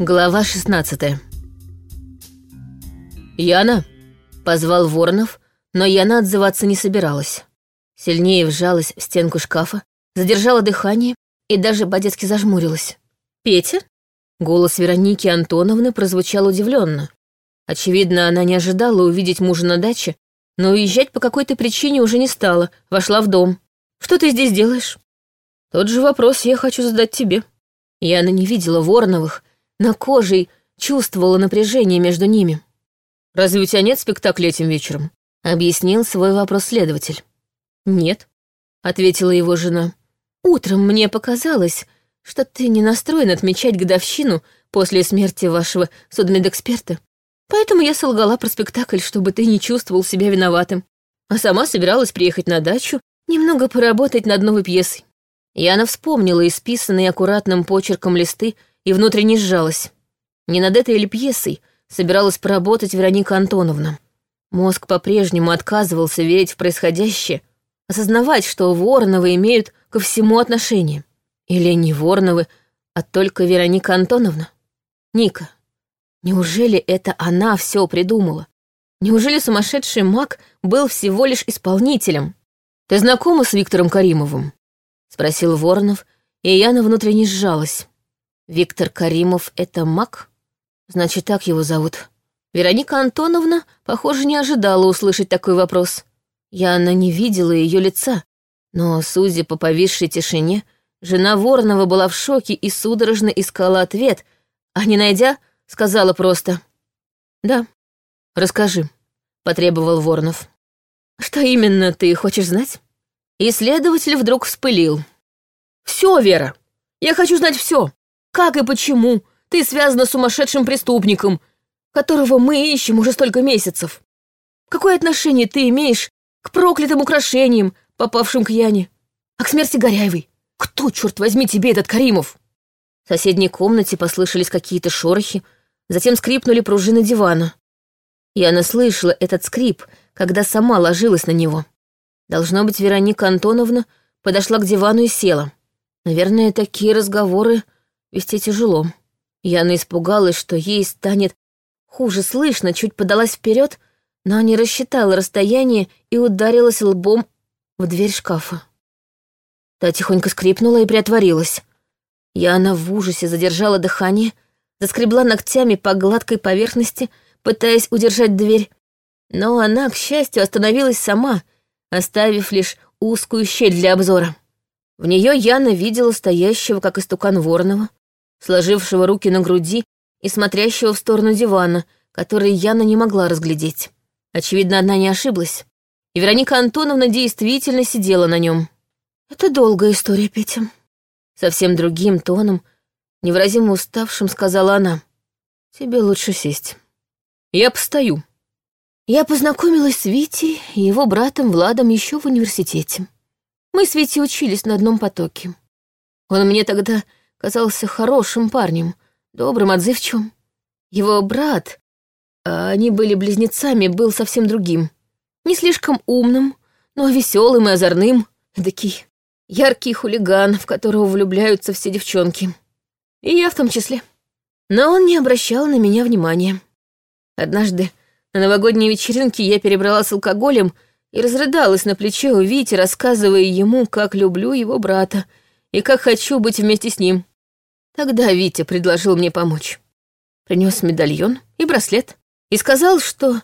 Глава 16 «Яна!» — позвал Воронов, но Яна отзываться не собиралась. Сильнее вжалась в стенку шкафа, задержала дыхание и даже по-детски зажмурилась. «Петя?» Голос Вероники Антоновны прозвучал удивленно. Очевидно, она не ожидала увидеть мужа на даче, но уезжать по какой-то причине уже не стала, вошла в дом. «Что ты здесь делаешь?» «Тот же вопрос я хочу задать тебе». Яна не видела Вороновых, на коже чувствовала напряжение между ними. «Разве у тебя нет спектакля этим вечером?» — объяснил свой вопрос следователь. «Нет», — ответила его жена. «Утром мне показалось, что ты не настроен отмечать годовщину после смерти вашего судмедэксперта. Поэтому я солгала про спектакль, чтобы ты не чувствовал себя виноватым. А сама собиралась приехать на дачу, немного поработать над новой пьесой». Яна вспомнила исписанные аккуратным почерком листы и внутренне сжалась. Не над этой или пьесой собиралась поработать Вероника Антоновна. Мозг по-прежнему отказывался верить в происходящее, осознавать, что Вороновы имеют ко всему отношение. Или не Вороновы, а только Вероника Антоновна. Ника. Неужели это она все придумала? Неужели сумасшедший маг был всего лишь исполнителем? Ты знакома с Виктором Каримовым? Спросил Воронов, и Яна внутренне сжалась. Виктор Каримов — это маг? Значит, так его зовут. Вероника Антоновна, похоже, не ожидала услышать такой вопрос. Яна не видела ее лица, но, судя по повисшей тишине, жена Воронова была в шоке и судорожно искала ответ, а не найдя, сказала просто «Да, расскажи», — потребовал Воронов. «Что именно ты хочешь знать?» Исследователь вдруг вспылил. «Все, Вера, я хочу знать все. Как и почему ты связана с сумасшедшим преступником, которого мы ищем уже столько месяцев? Какое отношение ты имеешь к проклятым украшениям, попавшим к Яне? А к смерти Горяевой? Кто, черт возьми, тебе этот Каримов?» В соседней комнате послышались какие-то шорохи, затем скрипнули пружины дивана. Яна слышала этот скрип, когда сама ложилась на него. Должно быть, Вероника Антоновна подошла к дивану и села. Наверное, такие разговоры вести тяжело. Яна испугалась, что ей станет хуже слышно, чуть подалась вперед, но не рассчитала расстояние и ударилась лбом в дверь шкафа. Та тихонько скрипнула и приотворилась. Яна в ужасе задержала дыхание, заскребла ногтями по гладкой поверхности, пытаясь удержать дверь. Но она, к счастью, остановилась сама, оставив лишь узкую щель для обзора. В нее Яна видела стоящего, как истукан Воронова, сложившего руки на груди и смотрящего в сторону дивана, который Яна не могла разглядеть. Очевидно, она не ошиблась. И Вероника Антоновна действительно сидела на нем. «Это долгая история, Петя». Совсем другим тоном, невыразимо уставшим, сказала она. «Тебе лучше сесть». «Я постою». Я познакомилась с Витей и его братом Владом еще в университете. Мы с Витей учились на одном потоке. Он мне тогда казался хорошим парнем, добрым, отзывчивым. Его брат, а они были близнецами, был совсем другим. Не слишком умным, но веселым и озорным. Такий яркий хулиган, в которого влюбляются все девчонки. И я в том числе. Но он не обращал на меня внимания. Однажды на новогодней вечеринке я перебрала с алкоголем и разрыдалась на плече у Вити, рассказывая ему, как люблю его брата и как хочу быть вместе с ним. Тогда Витя предложил мне помочь. Принес медальон и браслет и сказал, что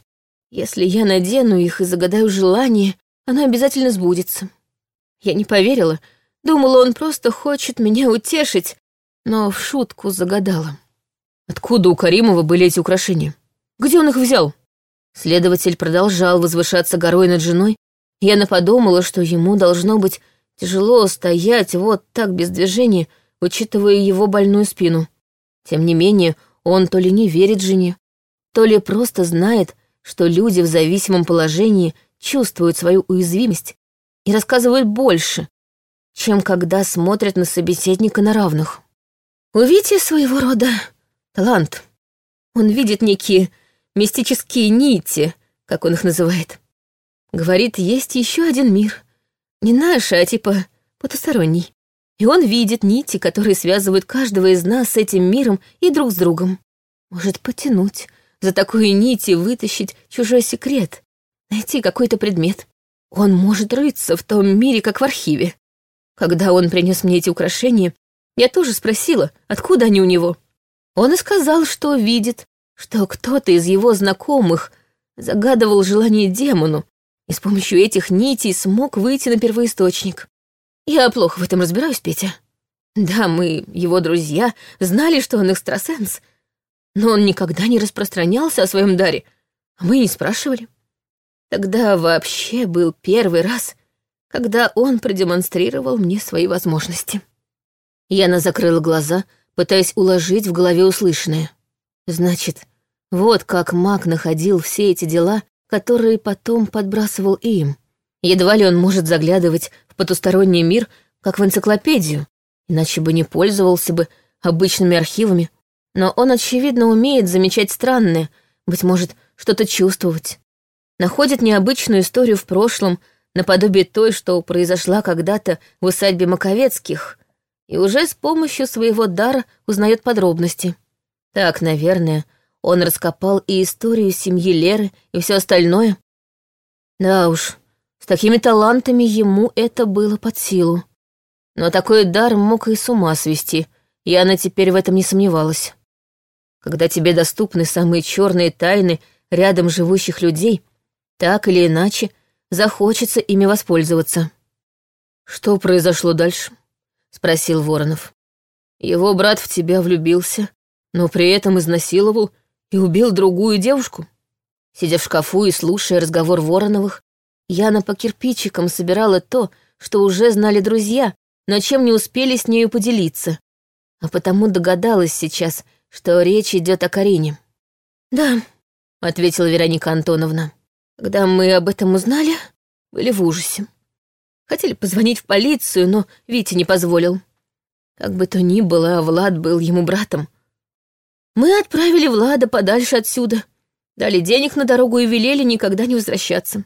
если я надену их и загадаю желание, оно обязательно сбудется. Я не поверила, думала, он просто хочет меня утешить, но в шутку загадала. Откуда у Каримова были эти украшения? Где он их взял? Следователь продолжал возвышаться горой над женой, и Яна подумала, что ему должно быть тяжело стоять вот так без движения, учитывая его больную спину. Тем не менее, он то ли не верит жене, то ли просто знает, что люди в зависимом положении чувствуют свою уязвимость и рассказывают больше, чем когда смотрят на собеседника на равных. У Вити своего рода талант. Он видит некие мистические нити, как он их называет. Говорит, есть еще один мир. Не наш, а типа потусторонний. И он видит нити, которые связывают каждого из нас с этим миром и друг с другом. Может потянуть, за такую нить и вытащить чужой секрет, найти какой-то предмет. Он может рыться в том мире, как в архиве. Когда он принес мне эти украшения, я тоже спросила, откуда они у него. Он и сказал, что видит, что кто-то из его знакомых загадывал желание демону, и с помощью этих нитей смог выйти на первоисточник. Я плохо в этом разбираюсь, Петя. Да, мы, его друзья, знали, что он экстрасенс, но он никогда не распространялся о своем даре, а мы не спрашивали. Тогда вообще был первый раз, когда он продемонстрировал мне свои возможности. Яна закрыла глаза, пытаясь уложить в голове услышанное. Значит, вот как маг находил все эти дела, которые потом подбрасывал им. Едва ли он может заглядывать потусторонний мир, как в энциклопедию, иначе бы не пользовался бы обычными архивами. Но он, очевидно, умеет замечать странное, быть может, что-то чувствовать. Находит необычную историю в прошлом, наподобие той, что произошла когда-то в усадьбе Маковецких, и уже с помощью своего дара узнает подробности. Так, наверное, он раскопал и историю семьи Леры, и все остальное. Да уж, с такими талантами ему это было под силу. Но такой дар мог и с ума свести, и она теперь в этом не сомневалась. Когда тебе доступны самые черные тайны рядом живущих людей, так или иначе захочется ими воспользоваться. «Что произошло дальше?» — спросил Воронов. «Его брат в тебя влюбился, но при этом изнасиловал и убил другую девушку?» Сидя в шкафу и слушая разговор Вороновых, Яна по кирпичикам собирала то, что уже знали друзья, но чем не успели с нею поделиться. А потому догадалась сейчас, что речь идет о Карине. «Да», — ответила Вероника Антоновна. «Когда мы об этом узнали, были в ужасе. Хотели позвонить в полицию, но Витя не позволил. Как бы то ни было, Влад был ему братом. Мы отправили Влада подальше отсюда, дали денег на дорогу и велели никогда не возвращаться.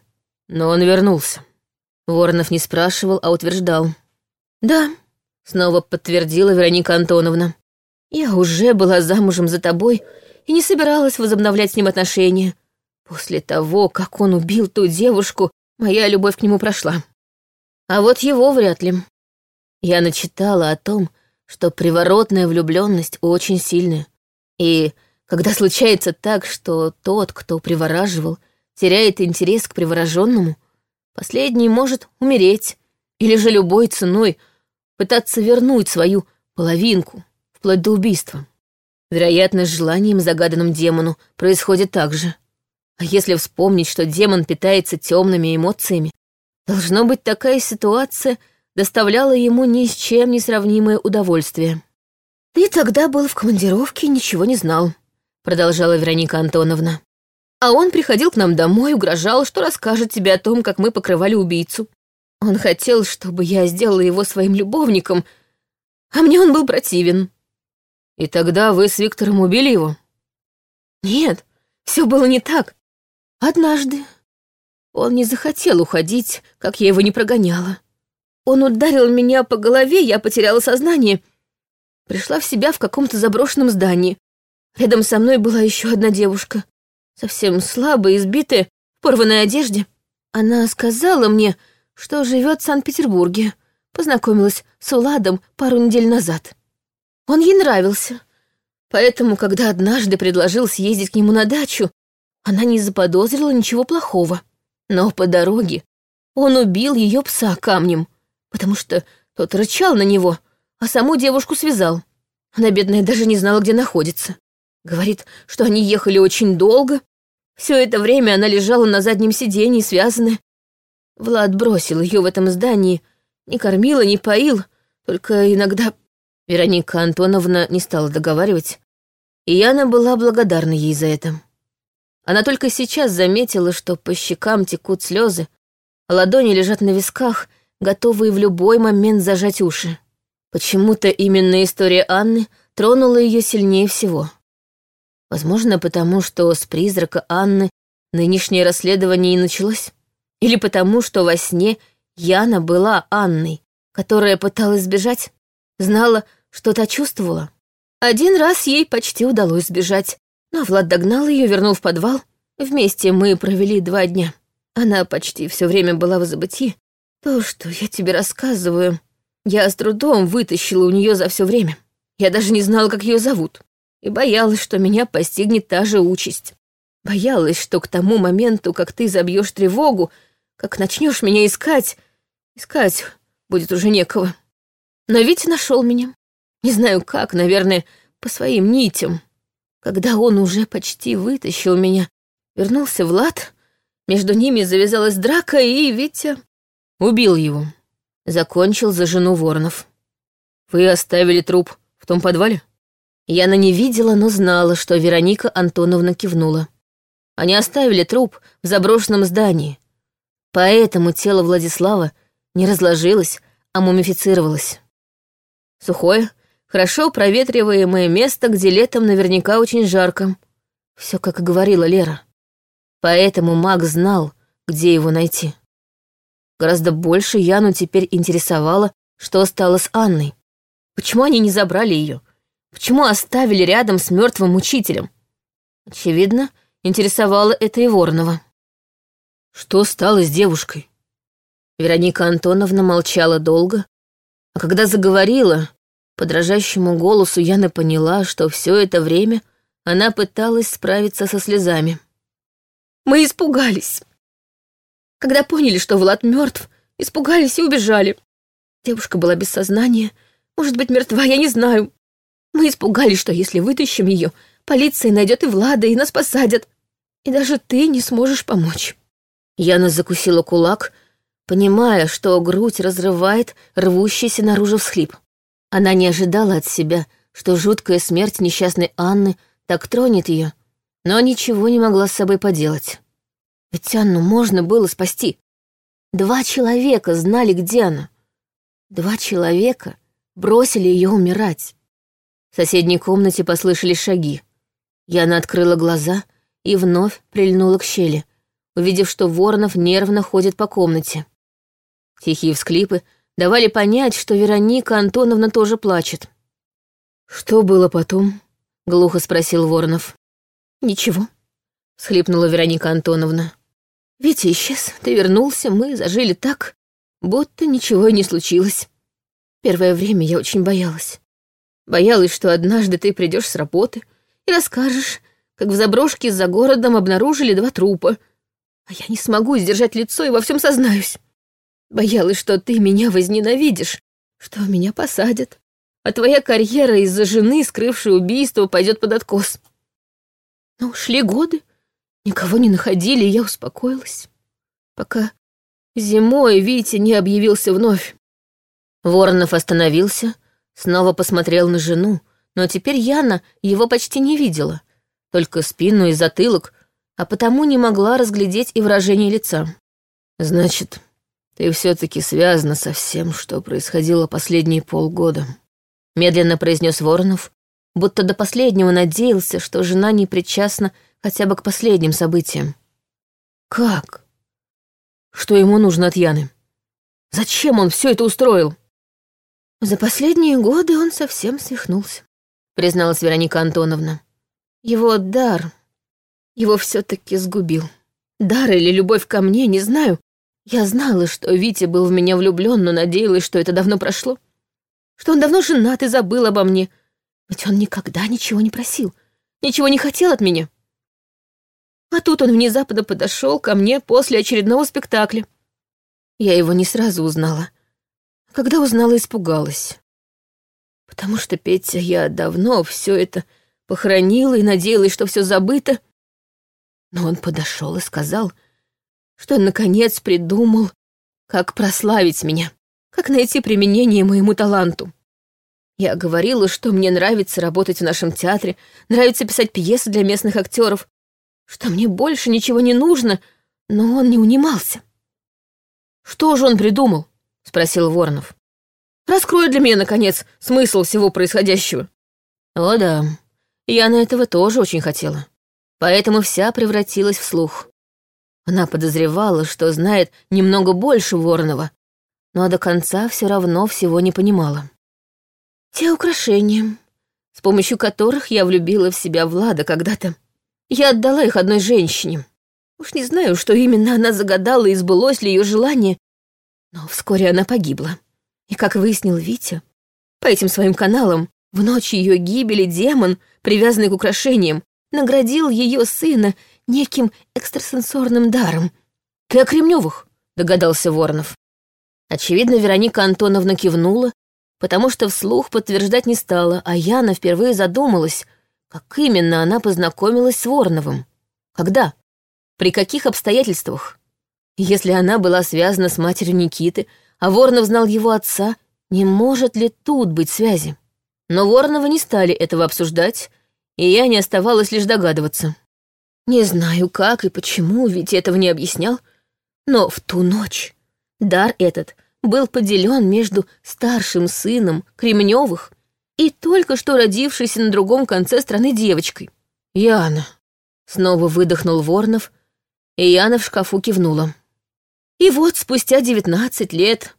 Но он вернулся. Воронов не спрашивал, а утверждал. «Да», — снова подтвердила Вероника Антоновна. «Я уже была замужем за тобой и не собиралась возобновлять с ним отношения. После того, как он убил ту девушку, моя любовь к нему прошла. А вот его вряд ли. Я начитала о том, что приворотная влюбленность очень сильная. И когда случается так, что тот, кто привораживал, теряет интерес к привороженному, последний может умереть или же любой ценой пытаться вернуть свою половинку, вплоть до убийства. Вероятно, с желанием загаданным демону происходит так же. А если вспомнить, что демон питается темными эмоциями, должно быть, такая ситуация доставляла ему ни с чем не сравнимое удовольствие. «Ты тогда был в командировке и ничего не знал», — продолжала Вероника Антоновна. А он приходил к нам домой, угрожал, что расскажет тебе о том, как мы покрывали убийцу. Он хотел, чтобы я сделала его своим любовником, а мне он был противен. И тогда вы с Виктором убили его? Нет, все было не так. Однажды он не захотел уходить, как я его не прогоняла. Он ударил меня по голове, я потеряла сознание. Пришла в себя в каком-то заброшенном здании. Рядом со мной была еще одна девушка совсем слабая, избитая, в порванной одежде. Она сказала мне, что живет в Санкт-Петербурге. Познакомилась с Уладом пару недель назад. Он ей нравился. Поэтому, когда однажды предложил съездить к нему на дачу, она не заподозрила ничего плохого. Но по дороге он убил ее пса камнем, потому что тот рычал на него, а саму девушку связал. Она, бедная, даже не знала, где находится. Говорит, что они ехали очень долго. Все это время она лежала на заднем сиденье, связанная. Влад бросил ее в этом здании, не кормил и не поил, только иногда... Вероника Антоновна не стала договаривать, и Яна была благодарна ей за это. Она только сейчас заметила, что по щекам текут слезы, а ладони лежат на висках, готовые в любой момент зажать уши. Почему-то именно история Анны тронула ее сильнее всего. Возможно, потому что с призрака Анны нынешнее расследование и началось. Или потому, что во сне Яна была Анной, которая пыталась сбежать. Знала, что-то чувствовала. Один раз ей почти удалось сбежать, но Влад догнал ее, вернул в подвал. Вместе мы провели два дня. Она почти все время была в забытии. То, что я тебе рассказываю, я с трудом вытащила у нее за все время. Я даже не знала, как ее зовут. И боялась, что меня постигнет та же участь. Боялась, что к тому моменту, как ты забьешь тревогу, как начнешь меня искать, искать будет уже некого. Но Витя нашел меня. Не знаю как, наверное, по своим нитям. Когда он уже почти вытащил меня, вернулся Влад, между ними завязалась драка, и Витя убил его. Закончил за жену Воронов. «Вы оставили труп в том подвале?» Яна не видела, но знала, что Вероника Антоновна кивнула. Они оставили труп в заброшенном здании. Поэтому тело Владислава не разложилось, а мумифицировалось. Сухое, хорошо проветриваемое место, где летом наверняка очень жарко. Все как и говорила Лера. Поэтому маг знал, где его найти. Гораздо больше Яну теперь интересовало, что стало с Анной. Почему они не забрали ее? Почему оставили рядом с мертвым учителем? Очевидно, интересовало это и Воронова. Что стало с девушкой? Вероника Антоновна молчала долго, а когда заговорила, по дрожащему голосу Яна поняла, что все это время она пыталась справиться со слезами. «Мы испугались. Когда поняли, что Влад мертв, испугались и убежали. Девушка была без сознания, может быть, мертва, я не знаю. Мы испугались, что если вытащим ее, полиция найдет и Влада, и нас посадят. И даже ты не сможешь помочь». Яна закусила кулак, понимая, что грудь разрывает рвущийся наружу всхлип. Она не ожидала от себя, что жуткая смерть несчастной Анны так тронет ее, но ничего не могла с собой поделать. Ведь Анну можно было спасти. Два человека знали, где она. Два человека бросили ее умирать. В соседней комнате послышались шаги. Яна открыла глаза и вновь прильнула к щели, увидев, что Воронов нервно ходит по комнате. Тихие всклипы давали понять, что Вероника Антоновна тоже плачет. «Что было потом?» — глухо спросил Воронов. «Ничего», — схлипнула Вероника Антоновна. Витя исчез, ты вернулся, мы зажили так, будто ничего и не случилось. Первое время я очень боялась. Боялась, что однажды ты придешь с работы и расскажешь, как в заброшке за городом обнаружили два трупа, а я не смогу сдержать лицо и во всем сознаюсь. Боялась, что ты меня возненавидишь, что меня посадят, а твоя карьера из-за жены, скрывшей убийство, пойдет под откос. Но шли годы, Никого не находили, и я успокоилась. Пока зимой Витя не объявился вновь. Воронов остановился, снова посмотрел на жену, но теперь Яна его почти не видела, только спину и затылок, а потому не могла разглядеть и выражение лица. «Значит, ты все таки связана со всем, что происходило последние полгода», — медленно произнес Воронов, будто до последнего надеялся, что жена не причастна хотя бы к последним событиям. Как? Что ему нужно от Яны? Зачем он все это устроил? За последние годы он совсем свихнулся, призналась Вероника Антоновна. Его дар, его все-таки сгубил. Дар или любовь ко мне, не знаю. Я знала, что Витя был в меня влюблен, но надеялась, что это давно прошло. Что он давно женат и забыл обо мне. Ведь он никогда ничего не просил, ничего не хотел от меня. А тут он внезапно подошел ко мне после очередного спектакля. Я его не сразу узнала. Когда узнала, испугалась. Потому что, Петя, я давно все это похоронила и надеялась, что все забыто. Но он подошел и сказал, что наконец придумал, как прославить меня, как найти применение моему таланту. Я говорила, что мне нравится работать в нашем театре, нравится писать пьесы для местных актеров, что мне больше ничего не нужно, но он не унимался. «Что же он придумал?» — спросил Воронов. «Раскрой для меня, наконец, смысл всего происходящего». «О да, я на этого тоже очень хотела. Поэтому вся превратилась в слух. Она подозревала, что знает немного больше Воронова, но до конца все равно всего не понимала. Те украшения, с помощью которых я влюбила в себя Влада когда-то. Я отдала их одной женщине. Уж не знаю, что именно она загадала и сбылось ли ее желание, но вскоре она погибла. И, как выяснил Витя, по этим своим каналам, в ночь ее гибели демон, привязанный к украшениям, наградил ее сына неким экстрасенсорным даром. «Ты о Кремневых?» — догадался Воронов. Очевидно, Вероника Антоновна кивнула, потому что вслух подтверждать не стала, а Яна впервые задумалась, как именно она познакомилась с Вороновым. Когда? При каких обстоятельствах? Если она была связана с матерью Никиты, а Воронов знал его отца, не может ли тут быть связи? Но Воронова не стали этого обсуждать, и я не оставалась лишь догадываться. Не знаю, как и почему, ведь этого не объяснял, но в ту ночь дар этот был поделен между старшим сыном Кремневых и только что родившейся на другом конце страны девочкой. «Яна», — снова выдохнул Воронов, и Яна в шкафу кивнула. И вот спустя девятнадцать лет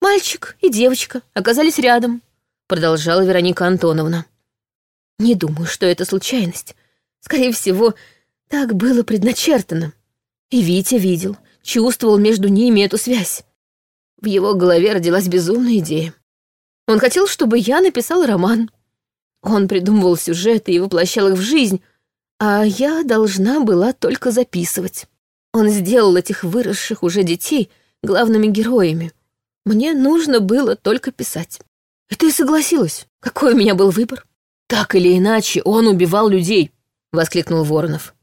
мальчик и девочка оказались рядом, продолжала Вероника Антоновна. Не думаю, что это случайность. Скорее всего, так было предначертано. И Витя видел, чувствовал между ними эту связь. В его голове родилась безумная идея. Он хотел, чтобы я написал роман. Он придумывал сюжеты и воплощал их в жизнь, а я должна была только записывать. Он сделал этих выросших уже детей главными героями. Мне нужно было только писать. И ты согласилась. Какой у меня был выбор? Так или иначе, он убивал людей, воскликнул Воронов.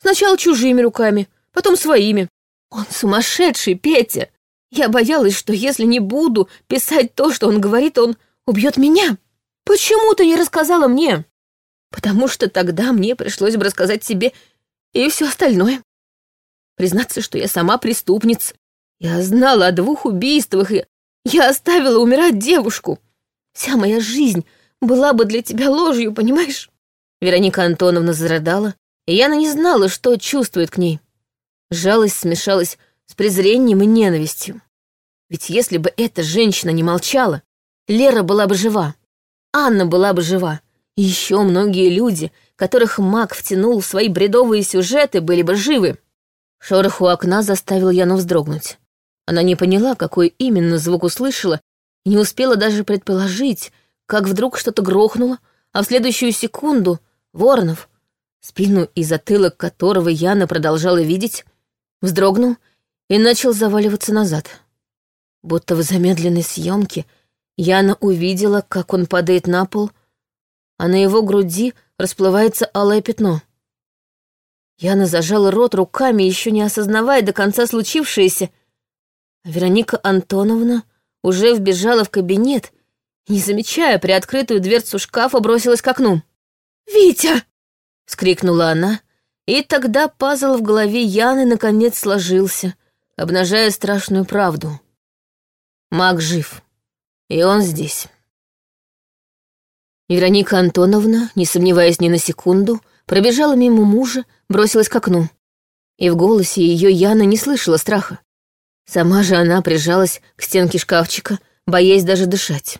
Сначала чужими руками, потом своими. Он сумасшедший, Петя. Я боялась, что если не буду писать то, что он говорит, он убьет меня. Почему ты не рассказала мне? Потому что тогда мне пришлось бы рассказать себе и все остальное. Признаться, что я сама преступница. Я знала о двух убийствах, и я оставила умирать девушку. Вся моя жизнь была бы для тебя ложью, понимаешь? Вероника Антоновна зарыдала, и Яна не знала, что чувствует к ней. Жалость смешалась с презрением и ненавистью. Ведь если бы эта женщина не молчала, Лера была бы жива, Анна была бы жива, и еще многие люди, которых маг втянул в свои бредовые сюжеты, были бы живы. Шорох у окна заставил Яну вздрогнуть. Она не поняла, какой именно звук услышала, и не успела даже предположить, как вдруг что-то грохнуло, а в следующую секунду Воронов, спину и затылок которого Яна продолжала видеть, вздрогнул и начал заваливаться назад. Будто в замедленной съемке Яна увидела, как он падает на пол, а на его груди расплывается алое пятно — Яна зажала рот руками, еще не осознавая до конца случившееся. А Вероника Антоновна уже вбежала в кабинет не замечая приоткрытую дверцу шкафа, бросилась к окну. «Витя!» — скрикнула она, и тогда пазл в голове Яны наконец сложился, обнажая страшную правду. Маг жив, и он здесь. Вероника Антоновна, не сомневаясь ни на секунду, пробежала мимо мужа, бросилась к окну. И в голосе ее Яна не слышала страха. Сама же она прижалась к стенке шкафчика, боясь даже дышать.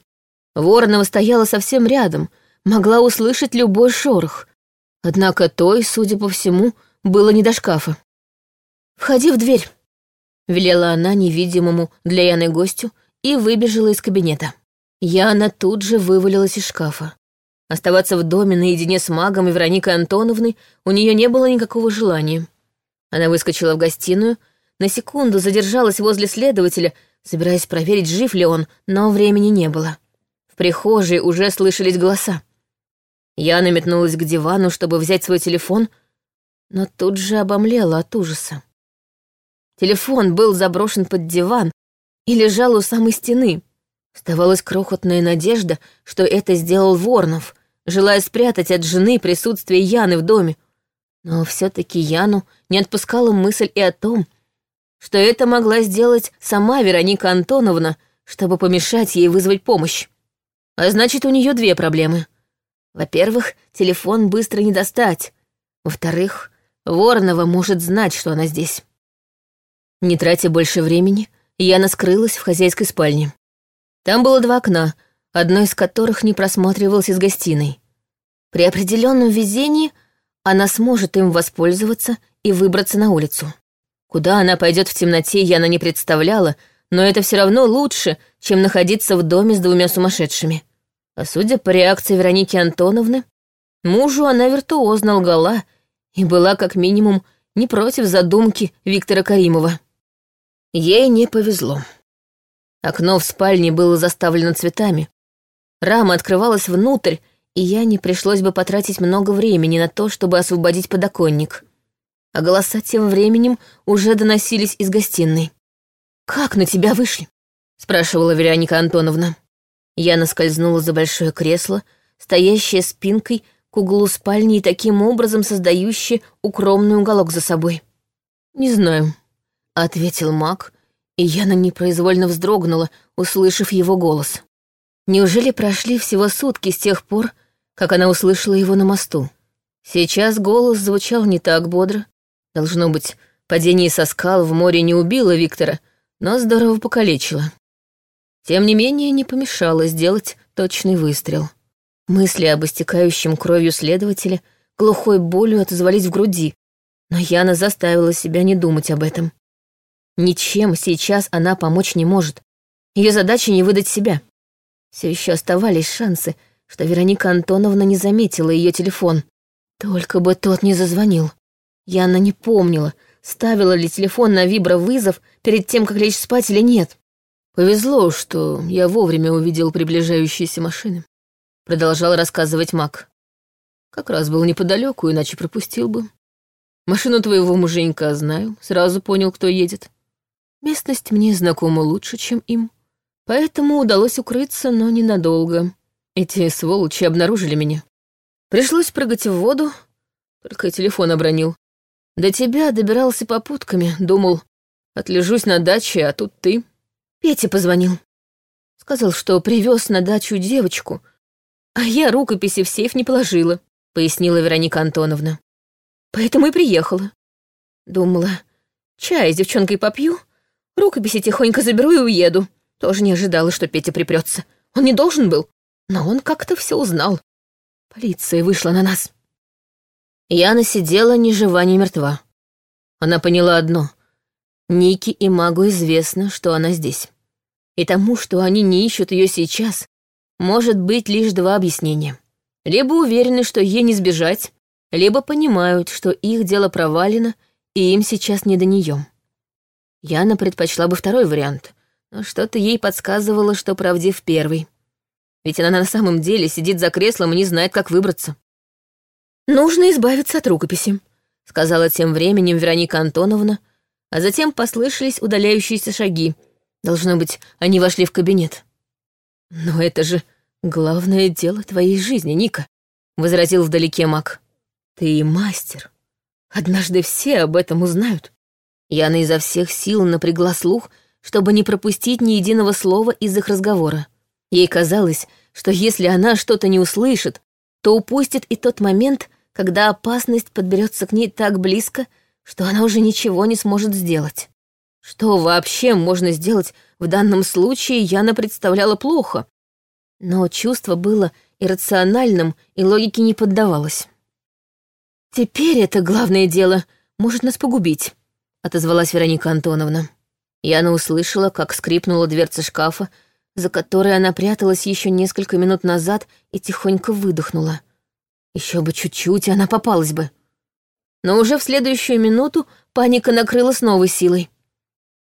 Воронова стояла совсем рядом, могла услышать любой шорох. Однако той, судя по всему, было не до шкафа. «Входи в дверь», — велела она невидимому для Яны гостю и выбежала из кабинета. Яна тут же вывалилась из шкафа. Оставаться в доме наедине с магом и Вероникой Антоновной у нее не было никакого желания. Она выскочила в гостиную, на секунду задержалась возле следователя, собираясь проверить, жив ли он, но времени не было. В прихожей уже слышались голоса. Яна метнулась к дивану, чтобы взять свой телефон, но тут же обомлела от ужаса. Телефон был заброшен под диван и лежал у самой стены. Оставалась крохотная надежда, что это сделал Ворнов, желая спрятать от жены присутствие Яны в доме. Но все-таки Яну не отпускала мысль и о том, что это могла сделать сама Вероника Антоновна, чтобы помешать ей вызвать помощь. А значит, у нее две проблемы. Во-первых, телефон быстро не достать. Во-вторых, Воронова может знать, что она здесь. Не тратя больше времени, Яна скрылась в хозяйской спальне. Там было два окна, одно из которых не просматривалось из гостиной. При определенном везении она сможет им воспользоваться и выбраться на улицу. Куда она пойдет в темноте, Яна не представляла, но это все равно лучше, чем находиться в доме с двумя сумасшедшими. А судя по реакции Вероники Антоновны, мужу она виртуозно лгала и была как минимум не против задумки Виктора Каримова. Ей не повезло. Окно в спальне было заставлено цветами. Рама открывалась внутрь, и я не пришлось бы потратить много времени на то, чтобы освободить подоконник. А голоса тем временем уже доносились из гостиной. «Как на тебя вышли?» — спрашивала Вероника Антоновна. Я наскользнула за большое кресло, стоящее спинкой к углу спальни и таким образом создающее укромный уголок за собой. «Не знаю», — ответил маг, и Яна непроизвольно вздрогнула, услышав его голос. Неужели прошли всего сутки с тех пор, как она услышала его на мосту? Сейчас голос звучал не так бодро. Должно быть, падение со скал в море не убило Виктора, но здорово покалечило. Тем не менее, не помешало сделать точный выстрел. Мысли об истекающем кровью следователе глухой болью отозвались в груди, но Яна заставила себя не думать об этом. Ничем сейчас она помочь не может. Ее задача не выдать себя. Все еще оставались шансы, что Вероника Антоновна не заметила ее телефон. Только бы тот не зазвонил. Яна не помнила, ставила ли телефон на вибровызов перед тем, как лечь спать или нет. Повезло, что я вовремя увидел приближающиеся машины. Продолжал рассказывать Мак. Как раз был неподалеку, иначе пропустил бы. Машину твоего муженька знаю, сразу понял, кто едет. Местность мне знакома лучше, чем им, поэтому удалось укрыться, но ненадолго. Эти сволочи обнаружили меня. Пришлось прыгать в воду, только телефон обронил. До тебя добирался попутками, думал, отлежусь на даче, а тут ты. Петя позвонил. Сказал, что привез на дачу девочку, а я рукописи в сейф не положила, пояснила Вероника Антоновна. Поэтому и приехала. Думала, чай с девчонкой попью, Рукописи тихонько заберу и уеду. Тоже не ожидала, что Петя припрется. Он не должен был, но он как-то все узнал. Полиция вышла на нас. Яна сидела ни жива, ни мертва. Она поняла одно. Ники и магу известно, что она здесь. И тому, что они не ищут ее сейчас, может быть лишь два объяснения. Либо уверены, что ей не сбежать, либо понимают, что их дело провалено, и им сейчас не до нее. Яна предпочла бы второй вариант, но что-то ей подсказывало, что правдив первый. Ведь она на самом деле сидит за креслом и не знает, как выбраться. «Нужно избавиться от рукописи», — сказала тем временем Вероника Антоновна, а затем послышались удаляющиеся шаги. Должно быть, они вошли в кабинет. «Но это же главное дело твоей жизни, Ника», — возразил вдалеке маг. «Ты мастер. Однажды все об этом узнают». Яна изо всех сил напрягла слух, чтобы не пропустить ни единого слова из их разговора. Ей казалось, что если она что-то не услышит, то упустит и тот момент, когда опасность подберется к ней так близко, что она уже ничего не сможет сделать. Что вообще можно сделать в данном случае, Яна представляла плохо. Но чувство было иррациональным и логике не поддавалось. Теперь это главное дело может нас погубить. — отозвалась Вероника Антоновна. Яна услышала, как скрипнула дверца шкафа, за которой она пряталась еще несколько минут назад и тихонько выдохнула. Еще бы чуть-чуть, и она попалась бы. Но уже в следующую минуту паника накрыла с новой силой.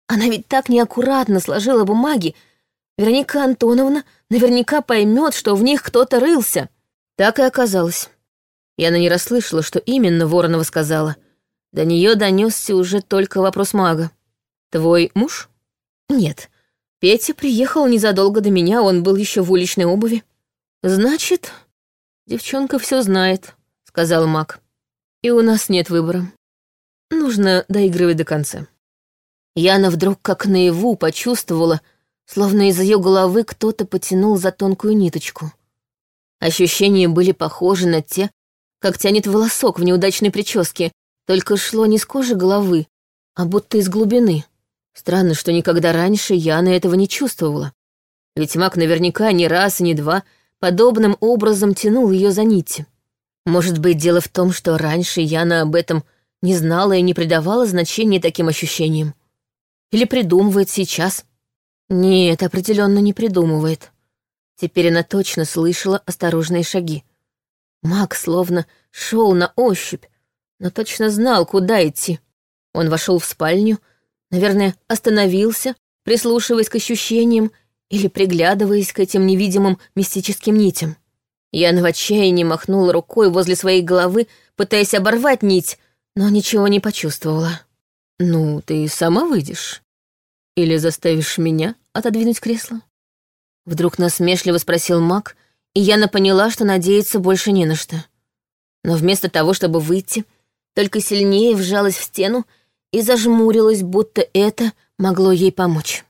Она ведь так неаккуратно сложила бумаги. Вероника Антоновна наверняка поймет, что в них кто-то рылся. Так и оказалось. Яна не расслышала, что именно Воронова сказала — до нее донесся уже только вопрос мага. «Твой муж?» «Нет. Петя приехал незадолго до меня, он был еще в уличной обуви». «Значит, девчонка все знает», — сказал маг. «И у нас нет выбора. Нужно доигрывать до конца». Яна вдруг как наяву почувствовала, словно из ее головы кто-то потянул за тонкую ниточку. Ощущения были похожи на те, как тянет волосок в неудачной прическе, только шло не с кожи головы, а будто из глубины. Странно, что никогда раньше Яна этого не чувствовала. Ведь маг наверняка не раз и не два подобным образом тянул ее за нити. Может быть, дело в том, что раньше Яна об этом не знала и не придавала значения таким ощущениям. Или придумывает сейчас. Нет, определенно не придумывает. Теперь она точно слышала осторожные шаги. Маг словно шел на ощупь, но точно знал, куда идти. Он вошел в спальню, наверное, остановился, прислушиваясь к ощущениям или приглядываясь к этим невидимым мистическим нитям. Яна в отчаянии махнула рукой возле своей головы, пытаясь оборвать нить, но ничего не почувствовала. «Ну, ты сама выйдешь? Или заставишь меня отодвинуть кресло?» Вдруг насмешливо спросил маг, и Яна поняла, что надеяться больше не на что. Но вместо того, чтобы выйти, только сильнее вжалась в стену и зажмурилась, будто это могло ей помочь.